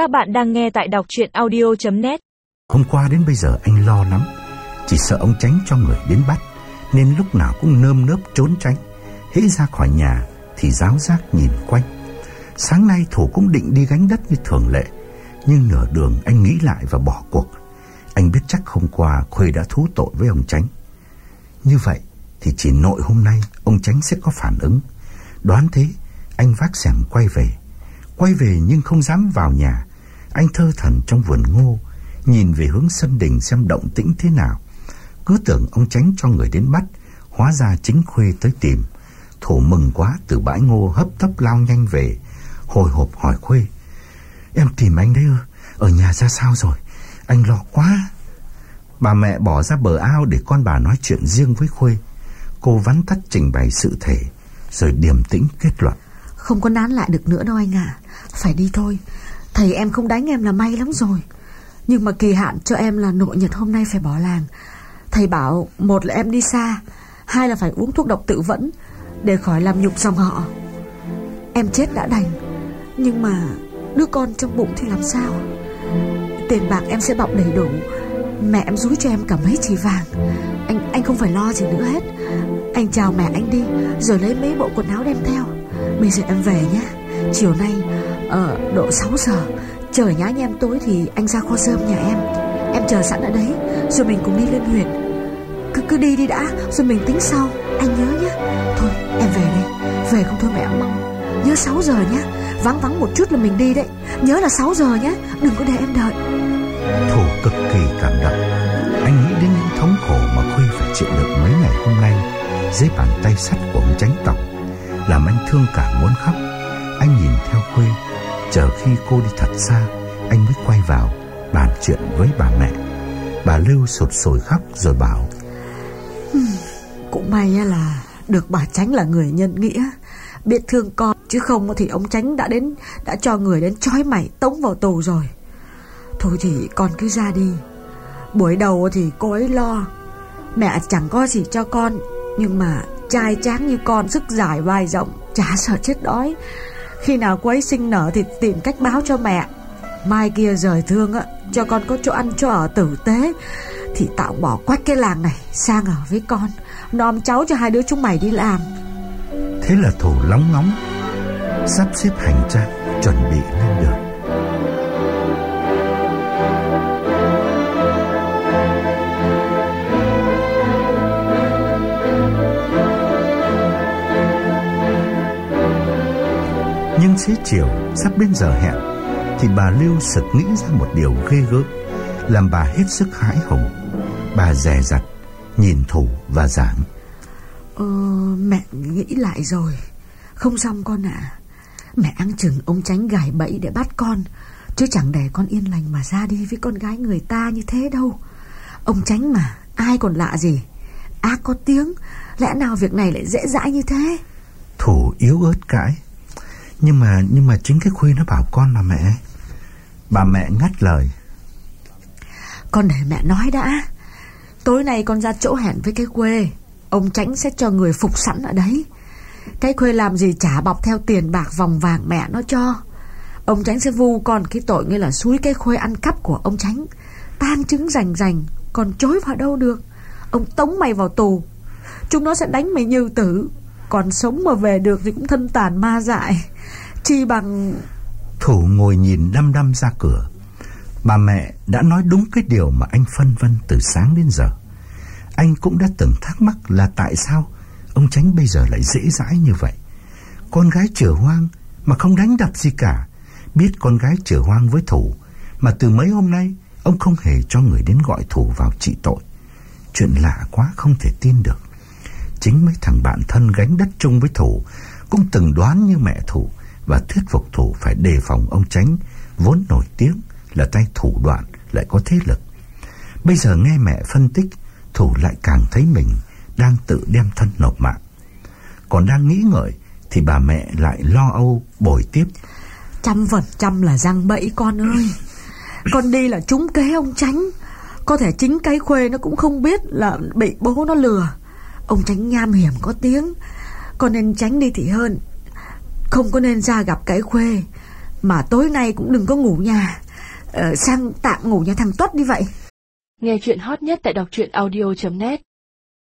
Các bạn đang nghe tại đọc chuyện audio.net Hôm qua đến bây giờ anh lo lắm Chỉ sợ ông tránh cho người đến bắt, Nên lúc nào cũng nơm nớp trốn tránh. Hễ ra khỏi nhà Thì giáo giác nhìn quanh. Sáng nay Thủ cũng định đi gánh đất như thường lệ, Nhưng nửa đường anh nghĩ lại và bỏ cuộc. Anh biết chắc hôm qua Khuê đã thú tội với ông tránh. Như vậy thì chỉ nội hôm nay Ông tránh sẽ có phản ứng. Đoán thế, Anh vác xẻng quay về. Quay về nhưng không dám vào nhà. Anh thơ thần trong vườn ngô, Nhìn về hướng sân đình xem động tĩnh thế nào. Cứ tưởng ông tránh cho người đến bắt, Hóa ra chính Khuê tới tìm. Thổ mừng quá, từ bãi ngô hấp tấp lao nhanh về, Hồi hộp hỏi Khuê, Em tìm anh đấy ư? Ở nhà ra sao rồi? Anh lo quá. Bà mẹ bỏ ra bờ ao để con bà nói chuyện riêng với Khuê. Cô vắn tắt trình bày sự thể, Rồi điềm tĩnh kết luận. Không có nán lại được nữa đâu anh ạ. Phải đi thôi. Thầy em không đánh em là may lắm rồi. Nhưng mà kỳ hạn cho em là nội nhật hôm nay phải bỏ làng. Thầy bảo Một là em đi xa, Hai là phải uống thuốc độc tự vẫn Để khỏi làm nhục dòng họ. Em chết đã đành, Nhưng mà đứa con trong bụng thì làm sao? Tiền bạc em sẽ bọc đầy đủ, Mẹ em rúi cho em cả mấy chỉ vàng. Anh anh không phải lo gì nữa hết. Anh chào mẹ anh đi, Rồi lấy mấy bộ quần áo đem theo. Bây giờ em về nhé. Chiều nay ở độ 6 giờ. Trời nhá nhem tối thì anh ra kho sơm nhà em. Em chờ sẵn ở đấy, Rồi mình cùng đi lên huyện. Cứ cứ đi đi đã, Rồi mình tính sau. Anh nhớ nhé Thôi, em về đi. Về không thôi mẹ mong. Nhớ 6 giờ nhé Vắng vắng một chút là mình đi đấy. Nhớ là 6 giờ nhé Đừng có để em đợi. Thủ cực kỳ cảm động. Anh nghĩ đến những thống khổ mà Khuê phải chịu đựng mấy ngày hôm nay Dưới bàn tay sắt của ông tránh tộc, Làm anh thương cảm muốn khóc. Anh nhìn Chờ khi cô đi thật xa, Anh mới quay vào, bàn chuyện với bà mẹ. Bà Lưu sụt sùi khóc rồi bảo Cũng may là Được bà Tránh là người nhân nghĩa. Biết thương con, Chứ không thì ông Tránh đã đến, Đã cho người đến trói mày, tống vào tù rồi. Thôi thì con cứ ra đi. Buổi đầu thì cô ấy lo. Mẹ chẳng có gì cho con, Nhưng mà trai tráng như con, Sức dài vai rộng, Chả sợ chết đói. Khi nào cô ấy sinh nở thì tìm cách báo cho mẹ. Mai kia rời thương á, Cho con có chỗ ăn, chỗ ở tử tế, Thì tạo bỏ quách cái làng này, Sang ở với con Nom cháu cho hai đứa chúng mày đi làm. Thế là Thủ lóng ngóng, Sắp xếp hành trang, Chuẩn bị lên đường. Nhưng xế chiều sắp đến giờ hẹn Thì bà Lưu sực nghĩ ra một điều ghê gớm Làm bà hết sức hãi hùng. Bà dè dặt Nhìn Thủ và giảng. Ờ, mẹ nghĩ lại rồi. Không xong con ạ. Mẹ ăn chừng ông tránh gài bẫy để bắt con. Chứ chẳng để con yên lành mà ra đi với con gái người ta như thế đâu. Ông tránh mà Ai còn lạ gì? Ác có tiếng Lẽ nào việc này lại dễ dãi như thế? Thủ yếu ớt cãi nhưng mà nhưng mà chính cái Khuê nó bảo con mà mẹ. Bà mẹ ngắt lời. Con để mẹ nói đã. Tối nay con ra chỗ hẹn với cái quê Ông tránh sẽ cho người phục sẵn ở đấy. Cái khuê làm gì trả bọc theo tiền bạc vòng vàng mẹ nó cho. Ông tránh sẽ vu con cái tội như là suối cái khuê ăn cắp của ông tránh Tan chứng rành rành, Còn chối vào đâu được? Ông tống mày vào tù. Chúng nó sẽ đánh mày như tử. Còn sống mà về được thì cũng thân tàn ma dại. Chi bằng Thủ ngồi nhìn đăm đăm ra cửa. Bà mẹ đã nói đúng cái điều mà anh phân vân từ sáng đến giờ. Anh cũng đã từng thắc mắc là tại sao Ông Tránh bây giờ lại dễ dãi như vậy. Con gái chửa hoang Mà không đánh đập gì cả. Biết con gái chửa hoang với Thủ Mà từ mấy hôm nay Ông không hề cho người đến gọi Thủ vào trị tội. Chuyện lạ quá không thể tin được. Chính mấy thằng bạn thân gánh đất chung với Thủ Cũng từng đoán như mẹ Thủ và thuyết phục Thủ phải đề phòng ông Tránh Vốn nổi tiếng là tay thủ đoạn lại có thế lực. Bây giờ nghe mẹ phân tích, Thủ lại càng thấy mình Đang tự đem thân nộp mạng. Còn đang nghĩ ngợi Thì bà mẹ lại lo âu, bồi tiếp. Trăm phần trăm là răng bẫy con ơi. Con đi là trúng kế ông tránh Có thể chính cái khuê nó cũng không biết Là bị bố nó lừa. Ông tránh nham hiểm có tiếng. Con nên tránh đi thì hơn. Không có nên ra gặp cái khuê Mà tối nay cũng đừng có ngủ nhà. Ờ, Sang tạm ngủ nhà thằng Tuất đi vậy. Nghe chuyện hot nhất tại đọc truyện audio.net